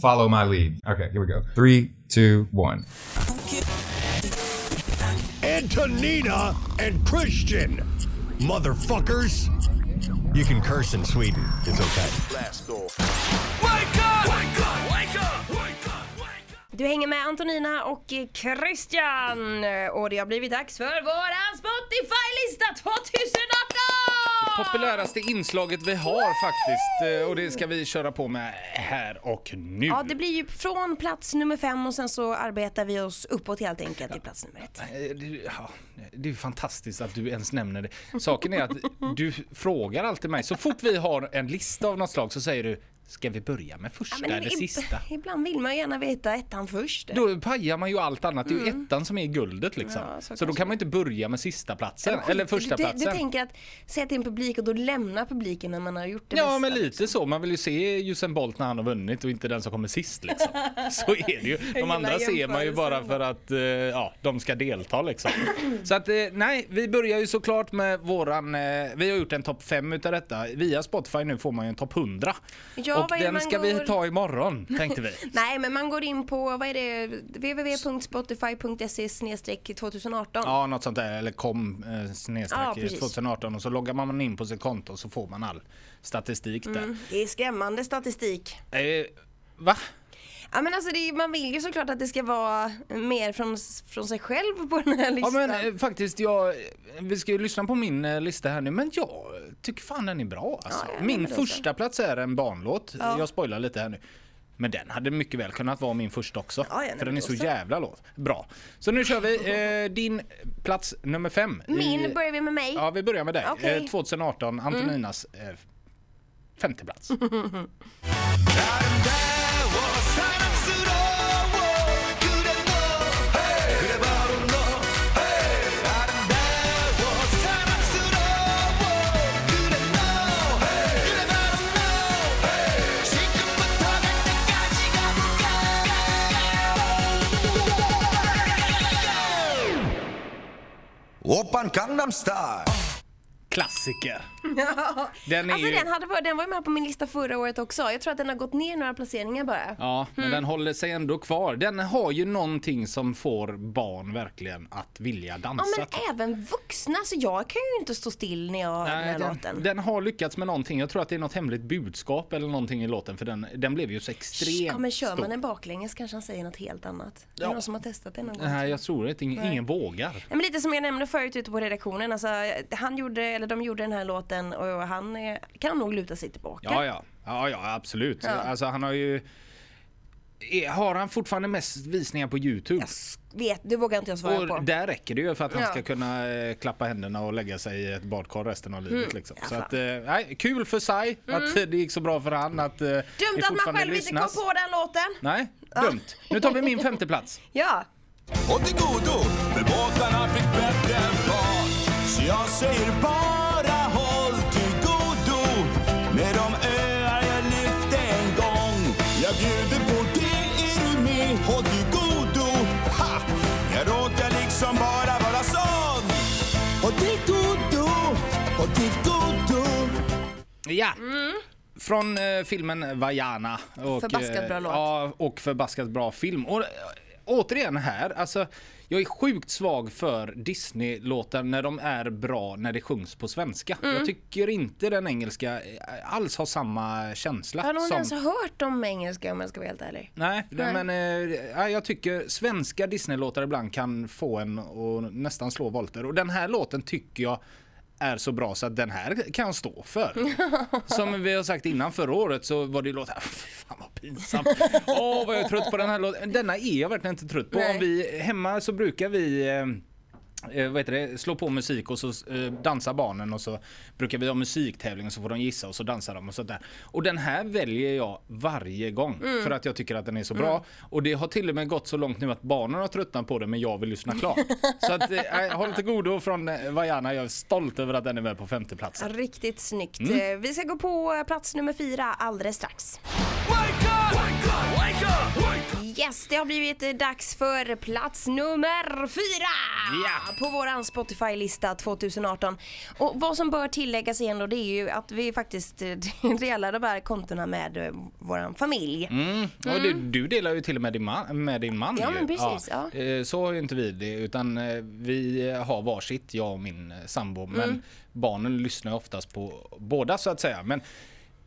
follow my lead. Okay, here we go. Three, two, one. Antonina and Christian. Motherfuckers. You can curse in Sweden. It's okay. Du hänger med Antonina och eh, Christian och det har blivit dags för våran Spotify-lista 2018! Populäraste inslaget vi har faktiskt eh, och det ska vi köra på med här och nu. Ja, det blir ju från plats nummer fem och sen så arbetar vi oss uppåt helt enkelt till plats nummer ett. Ja, det är ju fantastiskt att du ens nämner det. Saken är att du frågar alltid mig, så fort vi har en lista av något slag så säger du Ska vi börja med första men eller sista? Ibland vill man gärna veta ettan först. Då pajar man ju allt annat. Det är ju ettan som är guldet liksom. Mm. Ja, så så då kan man inte börja med sista platsen Eller eller första du, du, platsen. du tänker att säga till en publik och då lämna publiken när man har gjort det Ja bästa. men lite så, man vill ju se Usain Bolt när han har vunnit och inte den som kommer sist liksom. Så är det ju. De andra ser man ju bara för att eh, ja, de ska delta liksom. Så att eh, nej, vi börjar ju såklart med våran, eh, vi har gjort en topp 5 utav detta. Via Spotify nu får man ju en topp 100. Ja, och den ska vi går- ta imorgon tänkte vi. Nej, men man går in på, vad är det, www.spotify.se 2018. Ja, något sånt där, eller kom eh, Ja, snedstreck precis. 2018 och så loggar man in på sitt konto så får man all statistik där. Det är skrämmande statistik. Eh, va? Ja men alltså det man vill ju såklart att det ska vara mer från, från sig själv på den här Ja listan. men eh, faktiskt, jag, vi ska ju lyssna på min eh, lista här nu, men jag tycker fan den är bra alltså. Ja, ja, Min första plats är en barnlåt, Ja. jag spoilar lite här nu. Men den hade mycket väl kunnat vara min första också. Ja, ja, för den är så jävla låt. bra. Så nu kör vi eh, din plats nummer fem. i- Min, börjar vi med mig? Ja, vi börjar med dig. Okej. Eh, 2018, Antoninas eh, femte plats. 강남 스타일 Klassiker. Den är Alltså ju... den, hade, den var ju med på min lista förra året också. Jag tror att den har gått ner några placeringar bara. Ja, men Mm. den håller sig ändå kvar. Den har ju någonting som får barn verkligen att vilja dansa. Ja men även vuxna, så jag kan ju inte stå still när jag hör den här låten. den, den har lyckats med någonting. Jag tror att det är något hemligt budskap eller någonting i låten för den, den blev ju så extremt Ja men kör man stor. den baklänges kanske han säger något helt annat. Är Ja. det någon som har testat det någon gång? Nej, jag tror inte. Ingen, ingen vågar. Ja, men lite som jag nämnde förut ute på redaktionen, alltså, han gjorde, eller de gjorde den här låten och han eh, kan nog luta sig tillbaka. Ja, ja. Ja, ja absolut. Ja. Alltså han har ju... är- Har han fortfarande mest visningar på Youtube? Jag vet, det vågar inte jag svara på. Och där räcker det ju för att han Ja. ska kunna eh, klappa händerna och lägga sig i ett badkar resten av livet. Liksom. Ja, Så att, eh, nej, kul för sig att eh, det gick så bra för han att eh, Dumt att man själv lyssnas. inte kom på den låten. Nej, dumt. Nu tar vi min femte plats. Ja. Och till godo, för båtarna fick bättre fart. Så jag säger bara håll till godo med de öar jag lyfte en gång. Jag bjuder på det, är du med? Håll till godo. Ha! Jag råkar liksom bara vara sån. Håll till godo, håll till godo. Ja. Från eh, filmen Vaiana. Och, Förbaskat bra eh, låt. Ja, och förbaskat bra film. Och, eh, återigen här, alltså jag är sjukt svag för Disney-låtar när de är bra när det sjungs på svenska. Mm. Jag tycker inte den engelska eh, alls har samma känsla. Har någon som... ens hört om engelska om jag ska vara helt ärlig? Nej, Nej. men ja, jag tycker svenska Disney-låtar ibland kan få en att nästan slå volter. Och den här låten tycker jag är så bra så att den här kan stå för. Som vi har sagt innan förra året så var det låtar, fy fan vad pinsamt. Åh vad jag är trött på den här låten. Denna är jag verkligen inte trött på. Nej. Om vi, hemma så brukar vi eh, eh, vad heter det, slå på musik och så eh, dansar barnen och så brukar vi ha musiktävling och så får de gissa och så dansar de och sådär. Och den här väljer jag varje gång Mm. för att jag tycker att den är så bra. Och det har till och med gått så långt nu att barnen har tröttnat på den men jag vill lyssna klart. så att, eh, håll till godo från eh, Vaiana, jag är stolt över att den är med på femte plats. Riktigt snyggt. Mm. Eh, Vi ska gå på plats nummer fyra alldeles strax. Yes, Yes, det har blivit eh, dags för plats nummer fyra Ja. på våran Spotify-lista 2018. Och vad som bör tilläggas igen då det är ju att vi faktiskt eh, delar de här kontona med eh, våran familj. Mm. Och du, du delar ju till och med din man. Med din man Ja, ju. men precis, Eh, Så har ju inte vi det utan vi har varsitt, jag och min sambo. Men Mm. barnen lyssnar oftast på båda så att säga. Men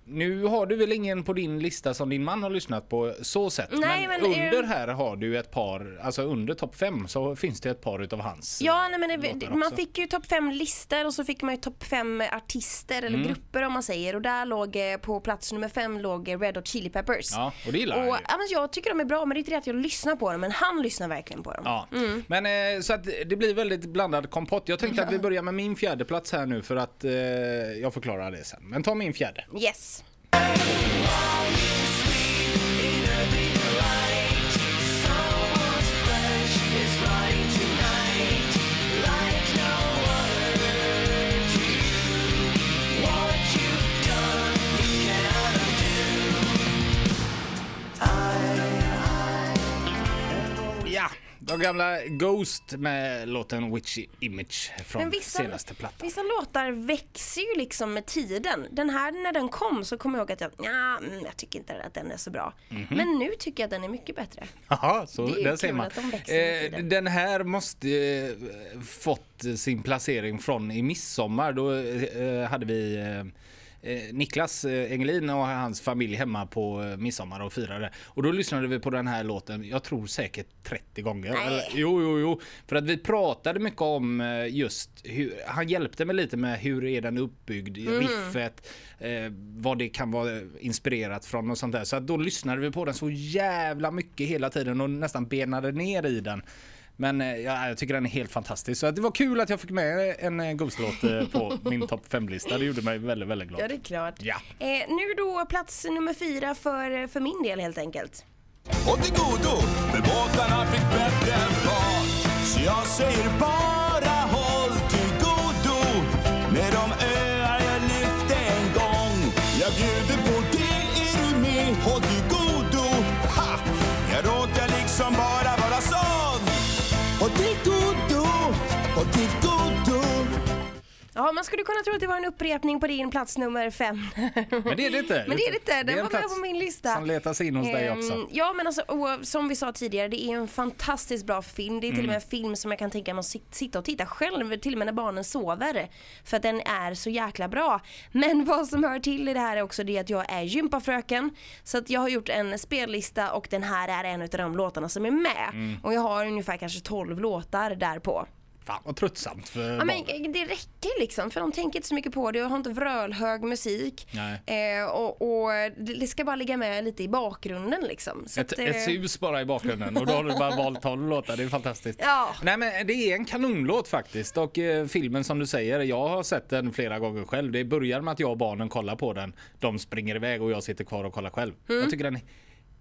nu har du väl ingen på din lista som din man har lyssnat på så sätt. Nej, men, men, under eh, här har du ett par, alltså under topp fem så finns det ett par utav hans. Ja, nej, men det, man fick ju topp fem listor och så fick man ju topp fem artister eller Mm. grupper om man säger. Och där låg eh, på plats nummer fem låg eh, Red Hot Chili Peppers. Ja, och det gillar och, han ju. ja, men Jag tycker de är bra men det är inte det att jag lyssnar på dem men han lyssnar verkligen på dem. Ja, Mm. men eh, så att det blir väldigt blandad kompott. Jag tänkte att vi börjar med min fjärde plats här nu för att eh, jag förklarar det sen. Men ta min fjärde. Yes. Ja, gamla Ghost med låten Witchy Image från vissa, senaste plattan. vissa låtar växer ju liksom med tiden. Den här när den kom så kommer jag ihåg att jag, ja, mm, jag tycker inte att den är så bra. Mhm. Men nu tycker jag att den är mycket bättre. Jaha, så Det är där ser man. att de växer med Eh, den här måste eh, fått sin placering från i midsommar. Då eh, hade vi eh, eh, Niklas eh, Engelin och hans familj hemma på eh, midsommar och firade. Och då lyssnade vi på den här låten, jag tror säkert 30 gånger. Eller, jo, jo, jo. För att vi pratade mycket om eh, just hur, han hjälpte mig lite med hur är den uppbyggd, Mm. riffet, eh, vad det kan vara inspirerat från och sånt där. Så att då lyssnade vi på den så jävla mycket hela tiden och nästan benade ner i den. Men eh, ja, jag tycker den är helt fantastisk. Så det var kul att jag fick med en eh, Ghost-låt eh, på min topp 5-lista. Det gjorde mig väldigt, väldigt glad. Ja, det är klart. Ja. Eh, nu då plats nummer fyra för, för min del helt enkelt. Och till godo, för båtarna fick bättre fart. Så jag säger bara håll till godo med de Håll till godo, håll till godo. Ja, man skulle kunna tro att det var en upprepning på din plats nummer fem. Men det är det inte. Men det är det inte, den en var med på min lista. Som letar sig in hos dig Ehm, också. Ja men alltså och, som vi sa tidigare, det är en fantastiskt bra film. Det är till och med Mm. en film som jag kan tänka mig att sit- sitta och titta själv, till och med när barnen sover. För att den är så jäkla bra. Men vad som hör till i det här är också det att jag är gympafröken. Så att jag har gjort en spellista och den här är en av de låtarna som är med. Mm. Och jag har ungefär kanske 12 låtar därpå. Fan vad tröttsamt för Ja, barn. men det räcker liksom för de tänker inte så mycket på det och har inte vrölhög musik. Eh, och, och det det ska bara ligga med lite i bakgrunden liksom. Så Ett, att, eh, ett sus bara i bakgrunden och då har du bara valt 12 låtar, det är fantastiskt. Ja. Nej men det är en kanonlåt faktiskt och eh, filmen som du säger, jag har sett den flera gånger själv. Det börjar med att jag och barnen kollar på den, de springer iväg och jag sitter kvar och kollar själv. Mm. Jag tycker den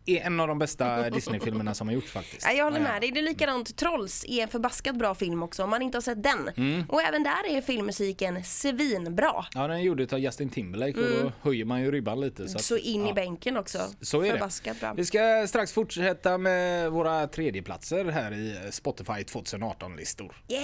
är en av de bästa Disney-filmerna som har gjorts faktiskt. Ja, jag håller med dig. Det är likadant Trolls är en förbaskat bra film också om man inte har sett den. Och även där är filmmusiken svinbra. Ja, den är gjord av Justin Timberlake och då höjer man ju ribban lite. Så, att, Mm. Så in i ja. bänken också. Så är det. Förbaskat bra. Vi ska strax fortsätta med våra tredjeplatser här i Spotify 2018-listor. Yay!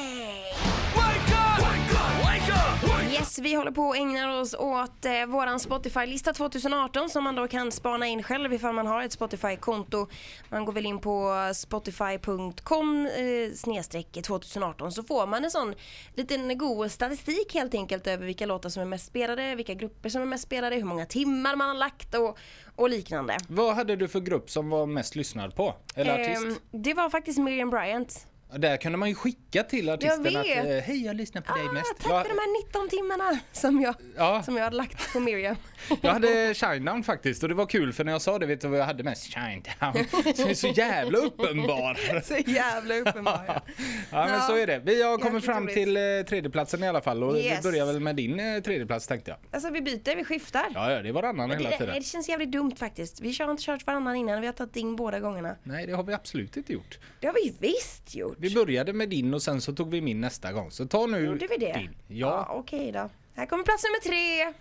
Yes, vi håller på och ägnar oss åt eh, våran Spotify-lista 2018 som man då kan spana in själv ifall man har ett Spotify-konto. Man går väl in på spotify.com eh, snedstreck 2018 så får man en sån liten god statistik helt enkelt över vilka låtar som är mest spelade, vilka grupper som är mest spelade, hur många timmar man har lagt och, och liknande. Vad hade du för grupp som var mest lyssnad på? Eller artist? Ehm, det var faktiskt Miriam Bryant. Där kunde man ju skicka till artisten att vet. eh, hej jag lyssnar på dig Ah, mest. tack Jag, för de här 19 timmarna som jag, Ja. som jag hade lagt på Miriam. jag hade Shinedown faktiskt och det var kul för när jag sa det vet du vad jag hade mest? Shinedown. Är så jävla uppenbar. Så jävla uppenbara. Ja men Ja. så är det. Vi har kommit fram roligt. till eh, tredjeplatsen i alla fall och Yes. vi börjar väl med din eh, tredjeplats tänkte jag. Alltså vi byter, vi skiftar. Ja, ja det är varannan hela det, tiden. det känns jävligt dumt faktiskt. Vi har inte kört varannan innan, vi har tagit in båda gångerna. Nej det har vi absolut inte gjort. Det har vi visst gjort. Vi började med din och sen så tog vi min nästa gång. Så ta nu Gjorde vi det? din. Ja. Okej då. Här kommer plats nummer tre.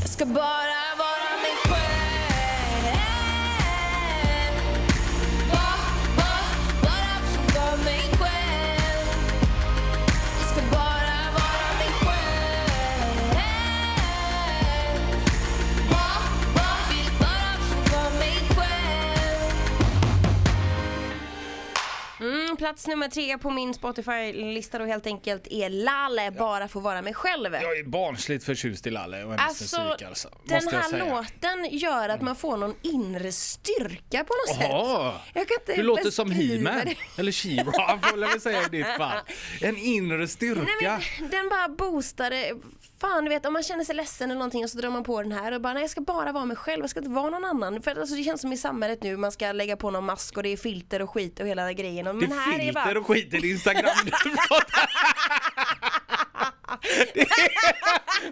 Jag ska bara plats nummer tre på min Spotify-lista då helt enkelt är Lale, bara få vara mig själv. Jag är barnsligt förtjust i Lalle och hennes Alltså, musik alltså. den måste här låten gör att man får någon inre styrka på något Jaha. sätt. Jag kan inte Du låter som He-Man. det. Eller She-Ra får jag väl säga i ditt fall. En inre styrka. Nej, men, den bara boostade. Fan du vet om man känner sig ledsen eller någonting och så drar man på den här och bara nej jag ska bara vara mig själv, jag ska inte vara någon annan. För alltså, det känns som i samhället nu, man ska lägga på någon mask och det är filter och skit och hela grejen. Och, Det men är här är filter bara, och skit i din Instagram är-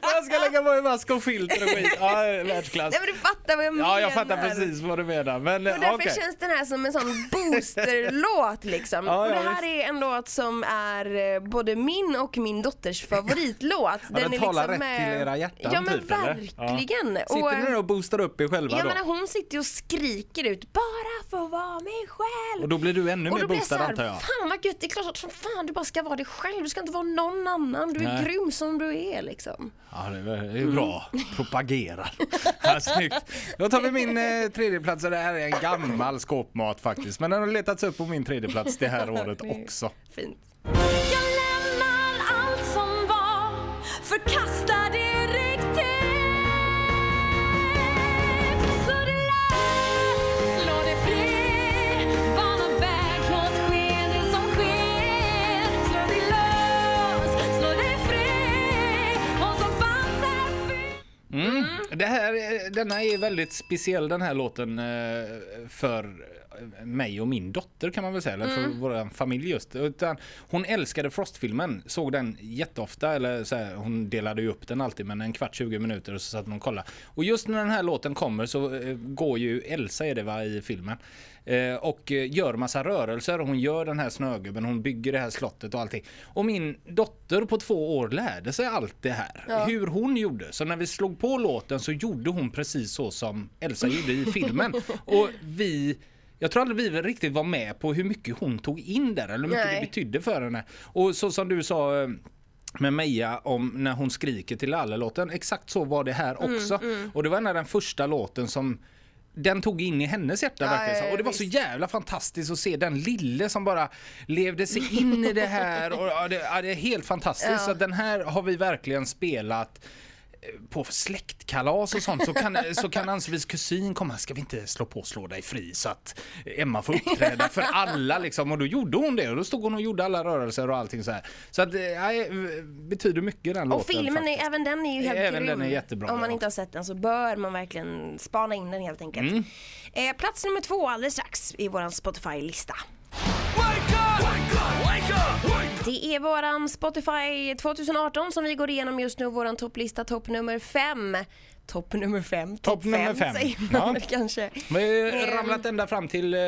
Jag ska lägga på en mask och filter och skit. Ja, världsklass. Nej men du fattar vad jag menar. Ja, jag fattar precis vad du menar. Men Och därför känns den här som en sån boosterlåt liksom. Ja, och det ja, här är en låt som är eh, både min och min dotters favoritlåt. Ja, den talar rätt eh, till era hjärtan Ja men typ, verkligen. Ja. Sitter ni och boostar upp er själva Jag då? menar hon sitter och skriker ut bara få vara mig själv. Och då blir du ännu Och mer boostad antar jag. Fan vad gött, det är klart att som fan du bara ska vara dig själv. Du ska inte vara någon annan. Du är Nej. grym som du är liksom. Ja, det är det är bra. Propagerar. Ja, snyggt. Då tar vi min eh, tredje plats och det här är en gammal skåpmat faktiskt. Men den har letats upp på min tredje plats det här året också. Fint. Jag lämnar allt som var, förkastar Det här, denna är väldigt speciell den här låten eh, för mig och min dotter kan man väl säga, eller för vår familj just. Utan hon älskade Frost-filmen, såg den jätteofta, eller så här, hon delade ju upp den alltid men en kvart, 20 minuter och så satt hon och kollade. Och just när den här låten kommer så eh, går ju Elsa är det va i filmen eh, och eh, gör massa rörelser. Hon gör den här snögubben, hon bygger det här slottet och allting. Och min dotter på två år lärde sig allt det här. Hur hon gjorde. Så när vi slog på låten så gjorde hon precis så som Elsa gjorde i filmen. Och vi jag tror aldrig vi riktigt var med på hur mycket hon tog in där eller hur mycket Nej. det betydde för henne. Och så som du sa eh, med Meja om när hon skriker till Lalle-låten. Exakt så var det här Mm, också. Och det var en av den första låten som den tog in i hennes hjärta Ja, verkligen. ja, ja, Och det var så visst. jävla fantastiskt att se den lille som bara levde sig in i det här. Och, det, det är helt fantastiskt. Så den här har vi verkligen spelat på släktkalas och sånt så kan, så kan Ann-Sofies kusin komma, ska vi inte slå på slå dig fri så att Emma får uppträda för alla liksom och då gjorde hon det och då stod hon och gjorde alla rörelser och allting så här. Så att det ja, betyder mycket den Och låten filmen, är, även den är ju helt Även grym. den är jättebra, Om man inte har sett den så bör man verkligen spana in den helt enkelt. Mm. Eh, plats nummer två alldeles strax i våran Spotify-lista. Det är våran Spotify 2018 som vi går igenom just nu, våran topplista topp nummer fem. Topp nummer fem, topp Topp nummer fem, säger man Ja. kanske. Vi har Ehm. ramlat ända fram till eh,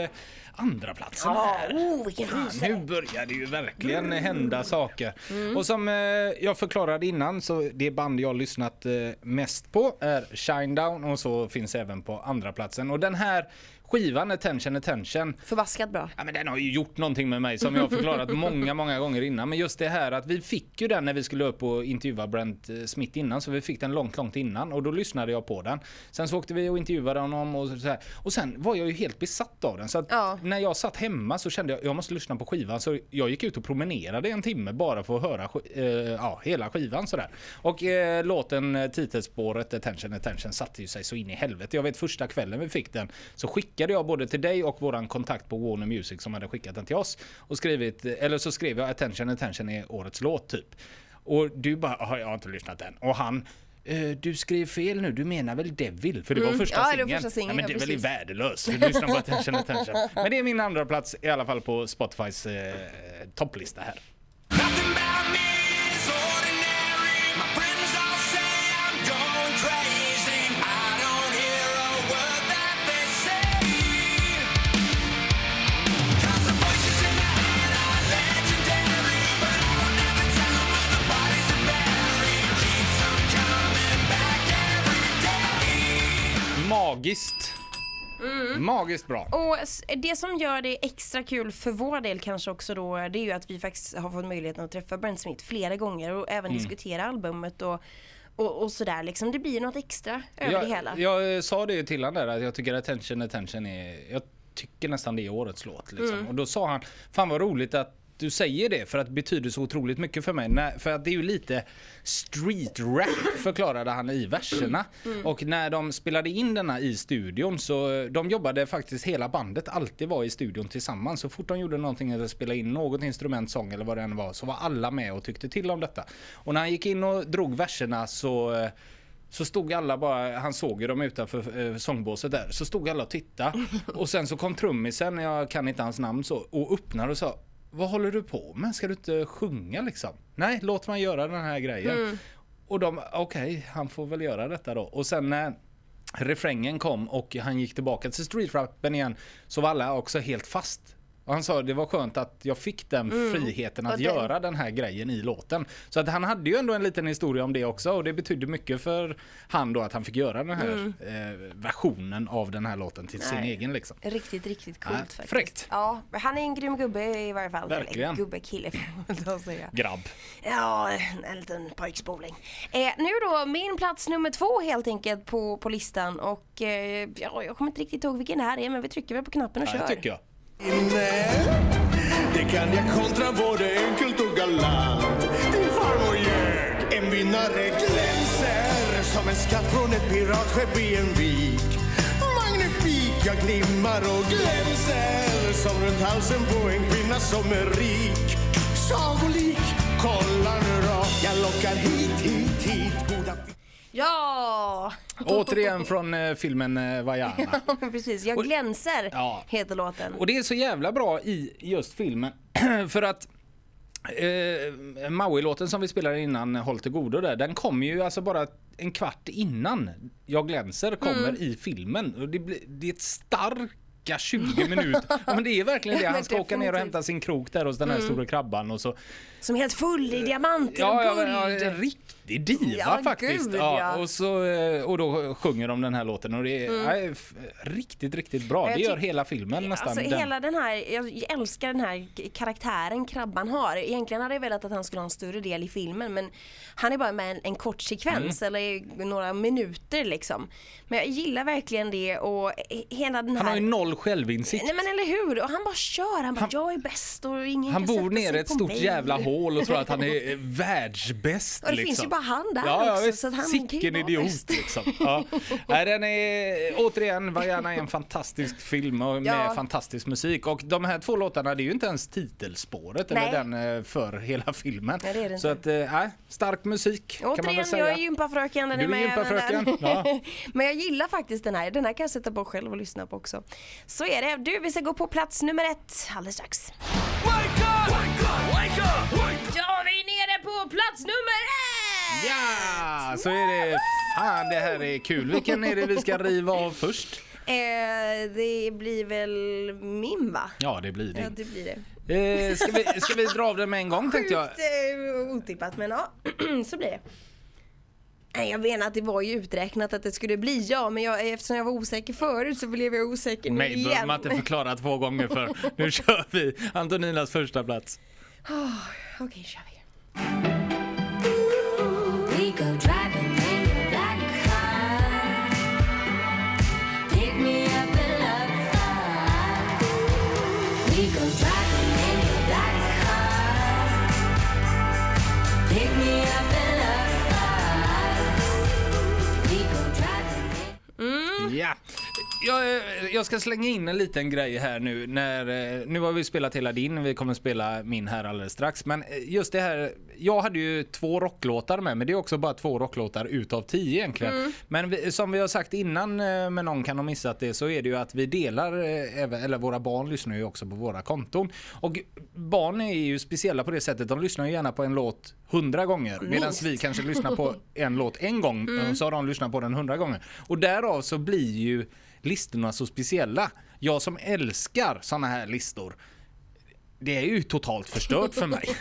andra platsen Ja, här. oh, Fan, nu börjar det ju verkligen hända saker. Mm. Och som eh, jag förklarade innan så det band jag lyssnat eh, mest på är Shinedown och så finns även på andra platsen. Och den här skivan Attention Attention Förbaskat bra. Ja, men den har ju gjort någonting med mig som jag har förklarat många, många gånger innan. Men just det här att vi fick ju den när vi skulle upp och intervjua Brent eh, Smith innan. Så vi fick den långt, långt innan och då lyssnade jag på den. Sen så åkte vi och intervjuade honom och så här. Och sen var jag ju helt besatt av den. Så Ja. när jag satt hemma så kände jag jag måste lyssna på skivan. Så jag gick ut och promenerade en timme bara för att höra eh, ja, hela skivan sådär. Och eh, låten, eh, titelspåret Attention Attention satte ju sig så in i helvete. Jag vet första kvällen vi fick den så skickade jag både till dig och våran kontakt på Warner Music som hade skickat den till oss och skrivit, eller så skrev jag Attention Attention är årets låt typ. Och du bara, "Ah, jag har inte lyssnat än. Och han "Eh, du skrev fel nu, du menar väl Devil? För det var första Mm. Ja, singeln. Ja, men Devil är precis. värdelös. Du lyssnar på Attention Attention. Men det är min andra plats i alla fall på Spotifys eh, topplista här. Magiskt. Mm. Magiskt bra. Och det som gör det extra kul för vår del kanske också då, det är ju att vi faktiskt har fått möjligheten att träffa Brent Smith flera gånger och även Mm. diskutera albumet och, och, och sådär liksom. Det blir något extra över det hela. Jag, jag sa det ju till honom där att jag tycker attention attention är... Jag tycker nästan det är årets låt. Liksom. Och då sa han, fan vad roligt att du säger det för att det betyder så otroligt mycket för mig. När, för att det är ju lite street rap förklarade han i verserna. Och när de spelade in denna i studion så de jobbade faktiskt hela bandet alltid var i studion tillsammans. Så fort de gjorde någonting eller spelade in något instrument, sång eller vad det än var så var alla med och tyckte till om detta. Och när han gick in och drog verserna så så stod alla bara, han såg ju dem utanför eh, sångbåset där, så stod alla och tittade. Och sen så kom trummisen, jag kan inte hans namn så, och öppnade och sa Vad håller du på med? Ska du inte sjunga liksom? Nej, låt mig göra den här grejen. Och de, okej, han får väl göra detta då. Och sen när refrängen kom och han gick tillbaka till streetrappen igen så var alla också helt fast. Och han sa det var skönt att jag fick den friheten att det- göra den här grejen i låten. Så att han hade ju ändå en liten historia om det också och det betydde mycket för han då att han fick göra den här eh, versionen av den här låten till sin Nej. egen liksom. Riktigt, riktigt coolt Nej, faktiskt. fräckt. Ja, han är en grym gubbe i varje fall. Verkligen. Eller gubbe, kille får man säga. Grabb. Ja, en liten pojkspoling. Eh, nu då, min plats nummer två helt enkelt på, på listan och eh, ja, jag kommer inte riktigt ihåg vilken det här är men vi trycker väl på knappen och Ja, kör. tycker jag. Det kan jag kontra både enkelt och galant. Din farmor ljög, en vinnare glänser som en skatt från ett piratskepp i en vik. Magnifik, jag glimmar och glänser som runt halsen på en kvinna som är rik. Sagolik, kolla nu då, jag lockar hit, hit, hit. Goda Ja! Återigen från eh, filmen eh, Vaiana. Precis, jag glänser Ja. heter låten. Och det är så jävla bra i just filmen för att eh, Maui-låten som vi spelade innan Håll till godo där, den kommer ju alltså bara en kvart innan Jag glänser kommer Mm. i filmen. Och det, blir, det är ett starka 20 minuter. Ja, men det är verkligen det. Ja, Han ska åka ner och definitivt. hämta sin krok där hos den här stora krabban och så Som är helt full i diamanter Ja, och ja, guld. men, ja, en riktig diva Ja, faktiskt. gud, ja, ja. Och, så, eh, och då sjunger de den här låten och det är f- riktigt, riktigt bra. Mm. Det gör hela filmen nästan. Alltså den. hela den här, jag älskar den här karaktären Krabban har. Egentligen hade jag velat att han skulle ha en större del i filmen men han är bara med en, en kort sekvens Mm. eller några minuter liksom. Men jag gillar verkligen det och he- hela den här... Han har ju noll självinsikt. Nej men eller hur! Och han bara kör, han bara Han- jag är bäst och ingen Han bor nere i ett stort mig. jävla hål och tror att han är eh, världsbäst. Och det liksom. finns ju bara han där ja, också, visst. så han Sicken idiot bäst. liksom. Ja. Nej, den är återigen, Vaiana är en fantastisk film och med Ja. fantastisk musik. Och de här två låtarna, det är ju inte ens titelspåret Nej. eller den eh, för hela filmen. Nej, det är det Så inte. att, eh, nej, stark musik kan man väl Återigen, säga. jag är gympafröken. Den Du är med gympafröken, ja. Men jag gillar faktiskt den här. Den här kan jag sätta på själv och lyssna på också. Så är det. Du, vi ska gå på plats nummer ett alldeles strax. Ja, vi är nere på plats nummer ett! Ja, så är det. Fan, det här är kul. Vilken är det vi ska riva av först? Eh, det blir väl min va? Ja, det blir Ja, det. blir det. Eh, ska, vi, ska vi dra av den med en gång tänkte jag? Sjukt eh, otippat, men ja, så blir det. Nej, jag menar att det var ju uträknat att det skulle bli ja, men jag, eftersom jag var osäker förut så blev jag osäker nu behöver igen. man inte förklara två gånger för. Nu kör vi Antoninas första plats. Okej, kör vi. Jag, jag ska slänga in en liten grej här nu. När, eh, nu har vi spelat hela din, vi kommer spela min här alldeles strax. Men eh, just det här, jag hade ju två rocklåtar med, men det är också bara två rocklåtar utav tio egentligen. Men vi, som vi har sagt innan, eh, men någon kan ha missat det, så är det ju att vi delar, eller våra barn lyssnar ju också på våra konton. Och barn är ju speciella på det sättet, de lyssnar ju gärna på en låt hundra gånger. Medan Minst. vi kanske lyssnar på en låt en gång, Mm. så har de lyssnat på den hundra gånger. Och därav så blir ju listorna så speciella. Jag som älskar såna här listor, det är ju totalt förstört för mig.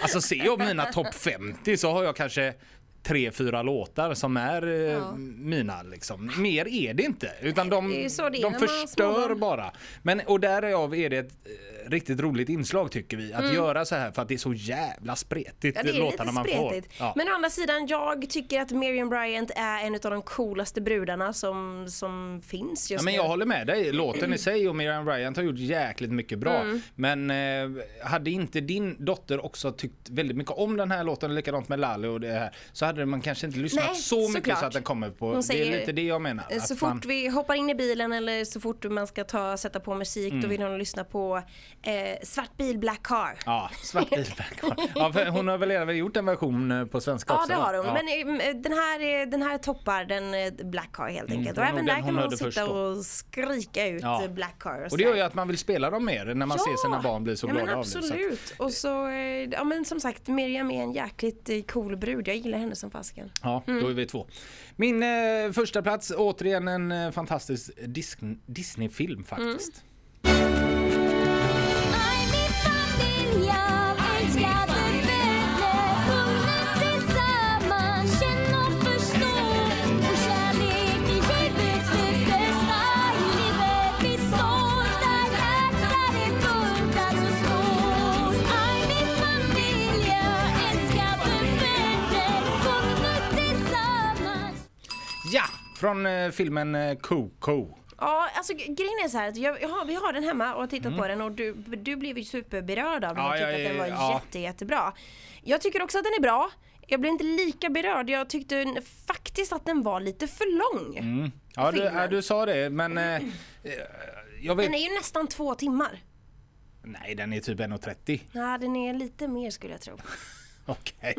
Alltså ser jag mina topp 50 så har jag kanske tre, fyra låtar som är eh, Ja. mina. Liksom. Mer är det inte. Utan de, är de har förstör bara. Men, och därav är det ett eh, riktigt roligt inslag tycker vi. Att göra så här för att det är så jävla spretigt Mm. Ja, det är låtarna man spretigt. får. Ja. Men å andra sidan, jag tycker att Miriam Bryant är en av de coolaste brudarna som, som finns just Ja, men nu. jag håller med dig. Låten i sig och Miriam Bryant har gjort jäkligt mycket bra. Mm. Men eh, hade inte din dotter också tyckt väldigt mycket om den här låten, likadant med Laleh och det här, så hade man kanske inte lyssnat Nej, så mycket såklart. så att den kommer på... Hon det säger- är lite det jag menar. Så fort fan- vi hoppar in i bilen eller så fort man ska ta, sätta på musik Mm. då vill hon lyssna på eh, Svart bil, Black Car. Ja, svart bil. ja, för hon har väl även gjort en version eh, på svenska Ja också? det va? har hon, Ja. men eh, den här, eh, den här toppar den Black Car helt enkelt. det Och även där hon kan man sitta och skrika ut Ja. Black Car. Och det gör ju att man vill spela dem mer när man ser sina barn bli så ja, glada men av det. Absolut. Och så, ja men som sagt Miriam är en jäkligt cool brud. Jag gillar henne som fasken. Ja, Mm. då är vi två. Min eh, första plats återigen en eh, fantastisk Dis- Disney-film faktiskt. Aj, från eh, filmen eh, Coco. Ja, alltså grejen är så här att jag, jag har, vi har den hemma och har tittat på den och du, du blev ju superberörd av den och Mm. Ja, tyckte jag att den var ja. jätte, jättebra. Jag tycker också att den är bra. Jag blev inte lika berörd. Jag tyckte faktiskt att den var lite för lång. Mm. Ja, du, ja, du sa det, men eh, eh, jag vet... Den är ju nästan två timmar. Nej, den är typ 1.30. Nej, den är lite mer skulle jag tro. Okej.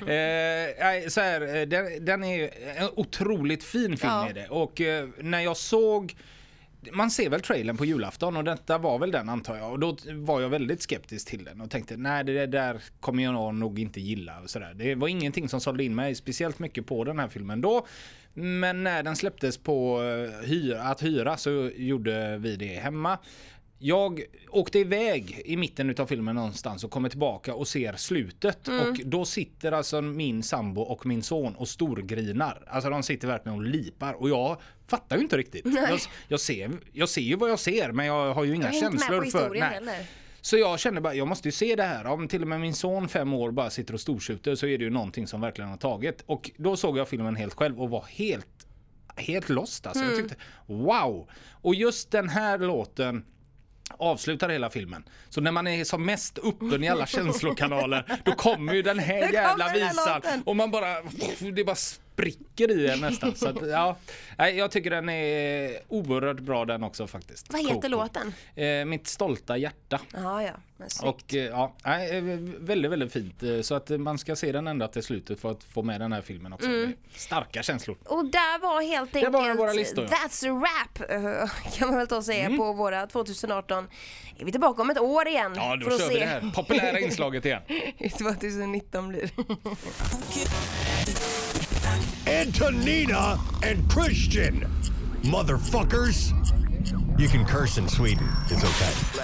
eh, nej, så här, eh, den, den är en otroligt fin film Ja. är det. Och eh, när jag såg man ser väl trailern på julafton och detta var väl den antar jag. Och då var jag väldigt skeptisk till den och tänkte nej det där kommer jag nog inte gilla. Och sådär. Det var ingenting som sålde in mig speciellt mycket på den här filmen då. Men när den släpptes på eh, hyra, att hyra så gjorde vi det hemma. Jag åkte iväg i mitten av filmen någonstans och kommer tillbaka och ser slutet. Mm. Och då sitter alltså min sambo och min son och storgrinar. Alltså de sitter verkligen och lipar. Och jag fattar ju inte riktigt. Jag, jag, ser, jag ser ju vad jag ser men jag har ju inga Jag inte med känslor på för... nej. heller. Så jag kände bara, jag måste ju se det här. Om till och med min son fem år bara sitter och storskjuter så är det ju någonting som verkligen har tagit. Och då såg jag filmen helt själv och var helt, helt lost alltså. Jag tyckte, wow! Och just den här låten avslutar hela filmen. Så när man är som mest öppen i alla känslokanaler då kommer ju den här jävla den här visan låten. och man bara, det bara spricker i en nästan. Så att, ja, Nej, jag tycker den är oerhört bra den också faktiskt. Vad heter Coco. låten? Eh, mitt stolta hjärta. Ja, ja. Och eh, ja, nej, eh, väldigt, väldigt fint. Eh, Så att man ska se den ända till slutet för att få med den här filmen också. Mm. Starka känslor. Och där var helt enkelt var våra listor, ja. That's a wrap kan man väl ta och säga Mm. på våra 2018. Är vi tillbaka om ett år igen? Ja, då för att kör vi se det här populära inslaget igen. hur 2019 blir. to Nina and Christian. Motherfuckers. You can curse in Sweden. It's okay.